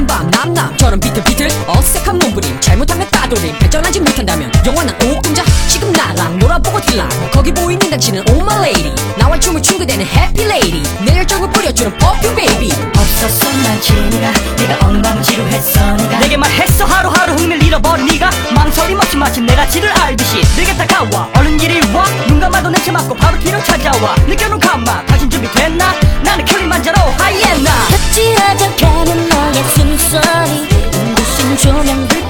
긴밤 남남처럼 비틀비틀 어색한 몸부림. 잘못하면 따돌림. 발전하지 못한다면 영원한 오금자. 지금 나랑 놀아보고 딜라. 거기 보이는 당신은 oh my lady. 나와 춤을 춘 그대는 happy lady. 내 열정을 뿌려주는 perfume baby. 없었어 난 지니가. 네가 엉망지루했어 네가. 내게 말했어 하루하루 흥미를 잃어버린 네가. 망설임 없이 마치 내가 지를 알듯이 내게 다가와. 얼른 이리 와눈 감아도 내채 맞고 바로 뒤로 찾아와. 느껴놓은 감마 당신 준비됐나? 나는 킬리만자로 하이에나 찌어져가는 너의 숨소리 눈부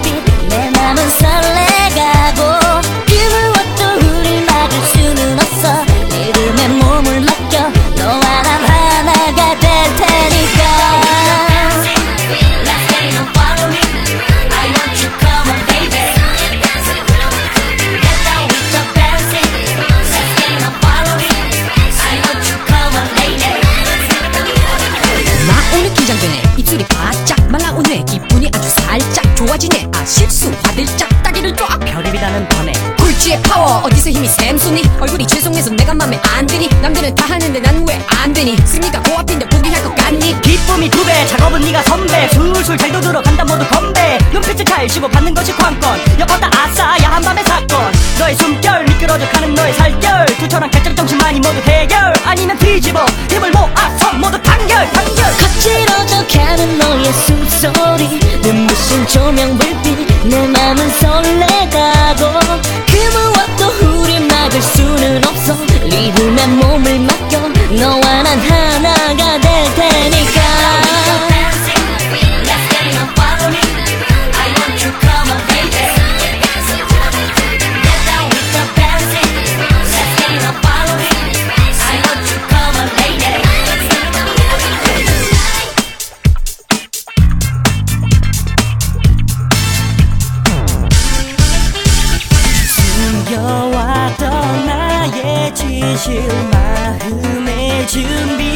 굴지의 파워. 어디서 힘이 샘솟니 얼굴이 죄송해서 내가 맘에 안 드니? 남들은 다 하는데 난 왜 안 되니? 승리가 코앞인데 포기할 것 같니? 기쁨이 두 배 작업은 네가 선배. 술술 잘도 들어간다 모두 건배. 눈빛을 찰시고 받는 것이 관건. 엿봤다 아싸 야한 밤의 사건. 너의 숨결 미끄러져 가는 너의 살결. 두처럼 결정 정신만이 모두 해결. 아니면 뒤집어. 힘을 모아서 모두 단결 단결. 거칠어져 가는 너의 숨소리 눈부신 조명 불빛 내 맘은 설레가고. 그 무엇도 우리 막을 수는 없어. 리듬에 몸을 맡겨. 너와 숨겨왔던 나의 진실 마음의 준비를 해